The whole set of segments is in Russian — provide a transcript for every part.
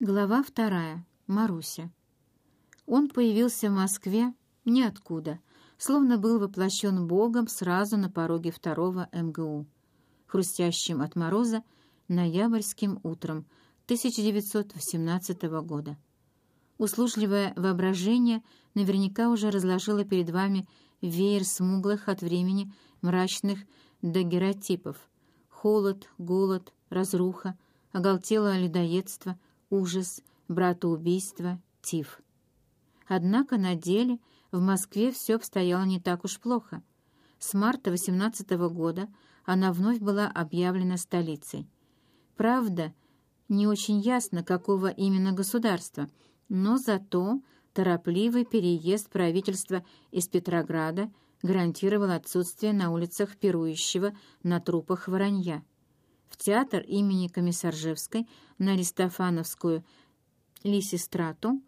Глава вторая. Маруся. Он появился в Москве ниоткуда, словно был воплощен Богом сразу на пороге второго МГУ, хрустящим от мороза ноябрьским утром 1918 года. Услужливое воображение наверняка уже разложило перед вами веер смуглых от времени мрачных дагеротипов. Холод, голод, разруха, оголтелое людоедство — ужас, братоубийство, тиф. Однако на деле в Москве все обстояло не так уж плохо. С марта 18 года она вновь была объявлена столицей. Правда, не очень ясно, какого именно государства, но зато торопливый переезд правительства из Петрограда гарантировал отсутствие на улицах пирующего на трупах воронья театр имени Комиссаржевской на Аристофановскую Лисистрату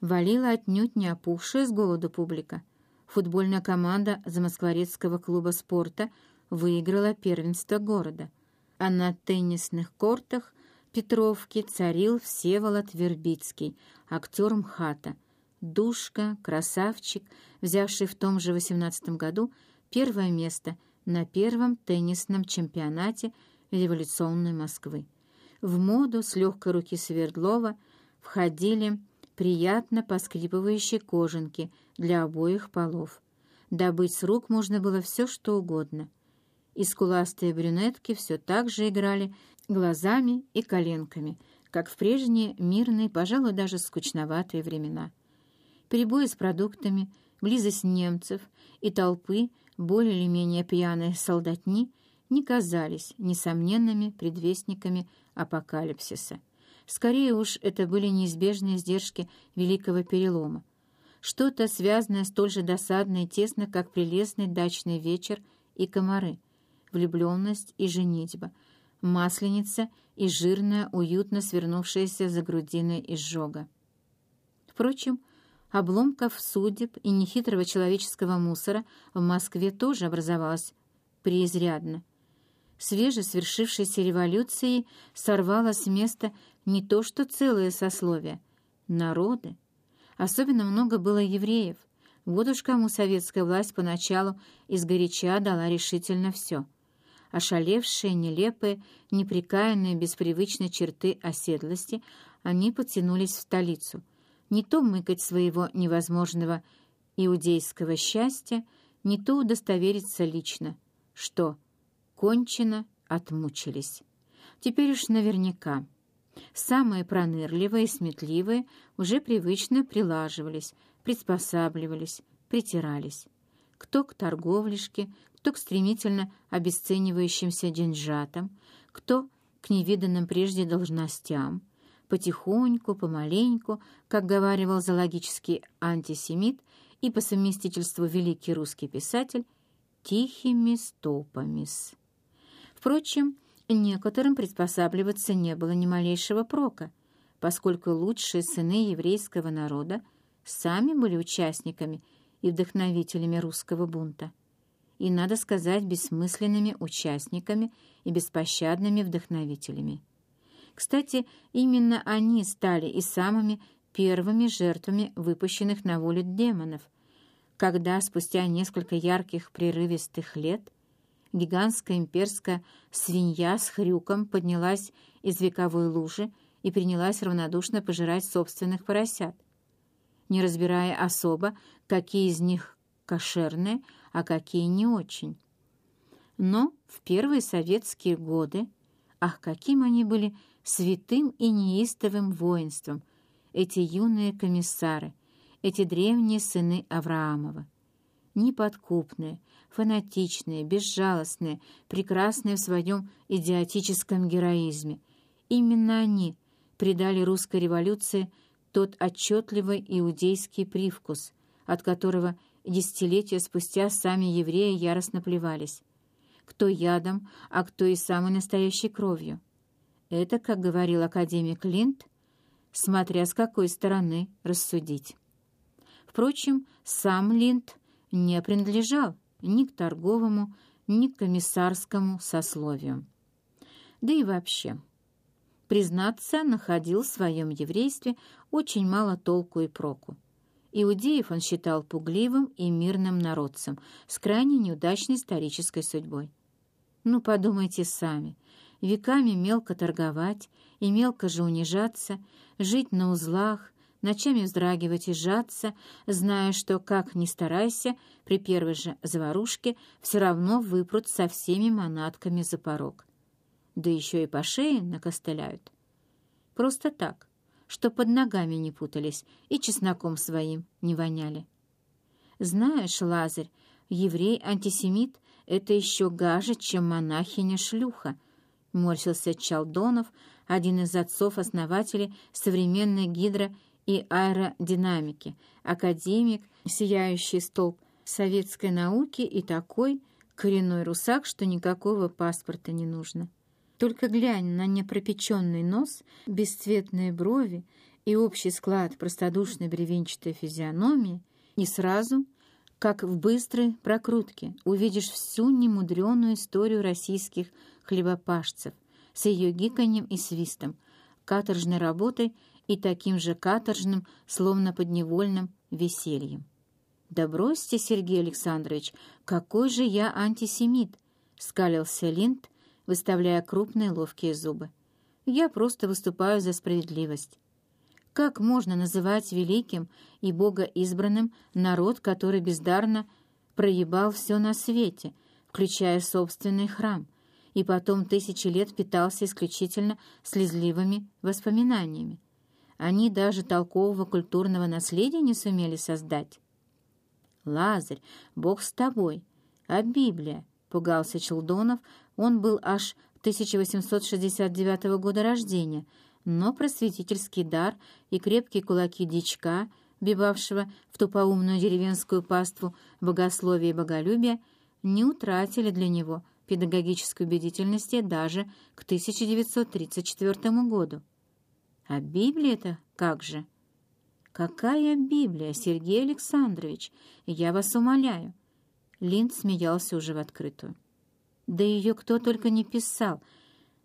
валила отнюдь не опухшая с голоду публика. Футбольная команда Замоскворецкого клуба спорта выиграла первенство города, а на теннисных кортах Петровки царил Всеволод Вербицкий, актер МХАТа, душка, красавчик, взявший в том же 18 году первое место на первом теннисном чемпионате революционной Москвы. В моду с легкой руки Свердлова входили приятно поскрипывающие кожанки для обоих полов. Добыть с рук можно было все, что угодно. И скуластые брюнетки все так же играли глазами и коленками, как в прежние мирные, пожалуй, даже скучноватые времена. Перебои с продуктами, близость немцев и толпы более или менее пьяной солдатни — не казались несомненными предвестниками апокалипсиса. Скорее уж, это были неизбежные издержки великого перелома. Что-то связанное столь же досадно и тесно, как прелестный дачный вечер и комары, влюбленность и женитьба, масленица и жирная, уютно свернувшаяся за грудиной изжога. Впрочем, обломков судеб и нехитрого человеческого мусора в Москве тоже образовалось преизрядно свежесвершившейся революцией сорвало с места не то что целое сословие, народы. Особенно много было евреев. Вот уж кому советская власть поначалу изгоряча дала решительно все. Ошалевшие, нелепые, неприкаянные, беспривычные черты оседлости, они потянулись в столицу. Не то мыкать своего невозможного иудейского счастья, не то удостовериться лично, что кончено отмучились. Теперь уж наверняка. Самые пронырливые и сметливые уже привычно прилаживались, приспосабливались, притирались. Кто к торговлишке, кто к стремительно обесценивающимся деньжатам, кто к невиданным прежде должностям. Потихоньку, помаленьку, как говаривал зоологический антисемит и по совместительству великий русский писатель, тихими стопами-с. Впрочем, некоторым приспосабливаться не было ни малейшего прока, поскольку лучшие сыны еврейского народа сами были участниками и вдохновителями русского бунта. И, надо сказать, бессмысленными участниками и беспощадными вдохновителями. Кстати, именно они стали и самыми первыми жертвами выпущенных на волю демонов, когда спустя несколько ярких прерывистых лет – гигантская имперская свинья с хрюком поднялась из вековой лужи и принялась равнодушно пожирать собственных поросят, не разбирая особо, какие из них кошерные, а какие не очень. Но в первые советские годы, ах, каким они были святым и неистовым воинством, эти юные комиссары, эти древние сыны Авраамова неподкупные, фанатичные, безжалостные, прекрасные в своем идиотическом героизме. Именно они придали русской революции тот отчетливый иудейский привкус, от которого десятилетия спустя сами евреи яростно плевались. Кто ядом, а кто и самой настоящей кровью. Это, как говорил академик Линд, смотря с какой стороны рассудить. Впрочем, сам Линд – не принадлежал ни к торговому, ни к комиссарскому сословию. Да и вообще, признаться, находил в своем еврействе очень мало толку и проку. Иудеев он считал пугливым и мирным народцем с крайне неудачной исторической судьбой. Ну, подумайте сами, веками мелко торговать и мелко же унижаться, жить на узлах, ночами вздрагивать и сжаться, зная, что, как ни старайся, при первой же заварушке все равно выпрут со всеми манатками за порог. Да еще и по шее накостыляют. Просто так, что под ногами не путались и чесноком своим не воняли. Знаешь, Лазарь, еврей-антисемит — это еще гаже, чем монахиня-шлюха, — морщился Чалдонов, один из отцов-основателей современной гидро- и аэродинамики, академик, сияющий столб советской науки и такой коренной русак, что никакого паспорта не нужно. Только глянь на непропеченный нос, бесцветные брови и общий склад простодушной бревенчатой физиономии, и сразу, как в быстрой прокрутке, увидишь всю немудреную историю российских хлебопашцев с ее гиканьем и свистом, каторжной работой и таким же каторжным, словно подневольным весельем. «Да бросьте, Сергей Александрович, какой же я антисемит!» — скалился Линд, выставляя крупные ловкие зубы. «Я просто выступаю за справедливость. Как можно называть великим и богоизбранным народ, который бездарно проебал все на свете, включая собственный храм, и потом тысячи лет питался исключительно слезливыми воспоминаниями? Они даже толкового культурного наследия не сумели создать. «Лазарь, Бог с тобой, а Библия?» — пугался Челдонов, он был аж 1869 года рождения, но просветительский дар и крепкие кулаки дичка, бивавшего в тупоумную деревенскую паству богословия и боголюбия, не утратили для него педагогической убедительности даже к 1934 году. А Библия-то как же? Какая Библия, Сергей Александрович? Я вас умоляю. Линд смеялся уже в открытую. Да ее кто только не писал.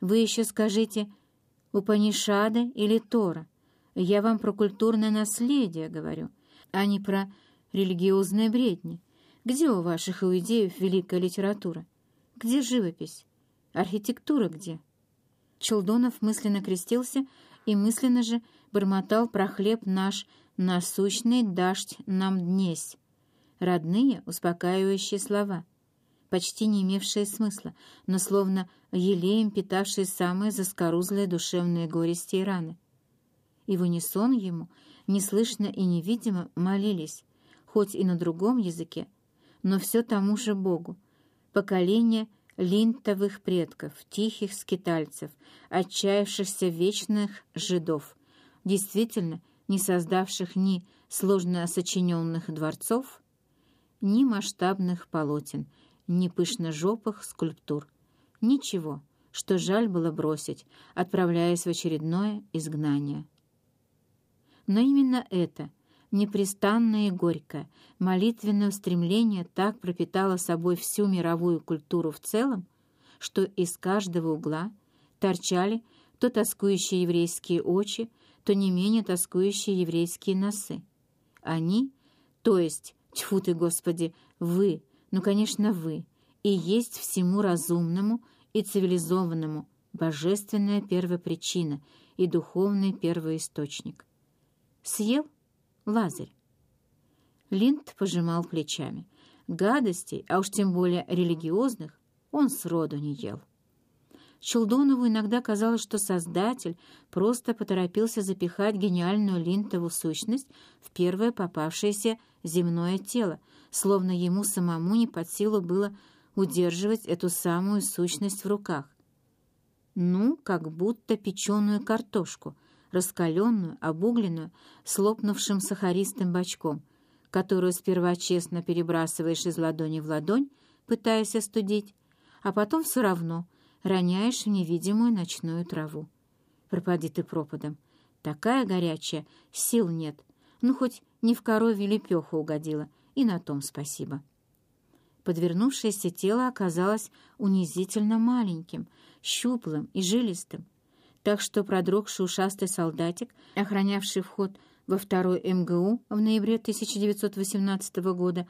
Вы еще скажите Упанишада или Тора. Я вам про культурное наследие говорю, а не про религиозные бредни. Где у ваших иудеев великая литература? Где живопись? Архитектура где?» Челдонов мысленно крестился и мысленно же бормотал про хлеб наш насущный дождь нам днесь. Родные, успокаивающие слова — почти не имевшие смысла, но словно елеем питавшие самые заскорузлые душевные горести и раны. И в унисон ему, неслышно и невидимо, молились, хоть и на другом языке, но все тому же Богу, поколение линтовых предков, тихих скитальцев, отчаявшихся вечных жидов, действительно не создавших ни сложно сочиненных дворцов, ни масштабных полотен, ни пышно-жопых скульптур. Ничего, что жаль было бросить, отправляясь в очередное изгнание. Но именно это, непрестанное и горькое, молитвенное устремление так пропитало собой всю мировую культуру в целом, что из каждого угла торчали то тоскующие еврейские очи, то не менее тоскующие еврейские носы. Они, то есть, тьфу ты, Господи, вы, ну, конечно, вы, и есть всему разумному и цивилизованному божественная первопричина и духовный первоисточник. Съел Лазарь. Линд пожимал плечами. Гадостей, а уж тем более религиозных, он сроду не ел. Чулдонову иногда казалось, что Создатель просто поторопился запихать гениальную линтову сущность в первое попавшееся земное тело, словно ему самому не под силу было удерживать эту самую сущность в руках. Ну, как будто печеную картошку, раскаленную, обугленную, с лопнувшим сахаристым бочком, которую сперва честно перебрасываешь из ладони в ладонь, пытаясь остудить, а потом все равно роняешь в невидимую ночную траву. Пропади ты пропадом. Такая горячая, сил нет. Ну, хоть не в корове лепеху угодила, и на том спасибо. Подвернувшееся тело оказалось унизительно маленьким, щуплым и жилистым. Так что продрогший ушастый солдатик, охранявший вход во второй МГУ в ноябре 1918 года,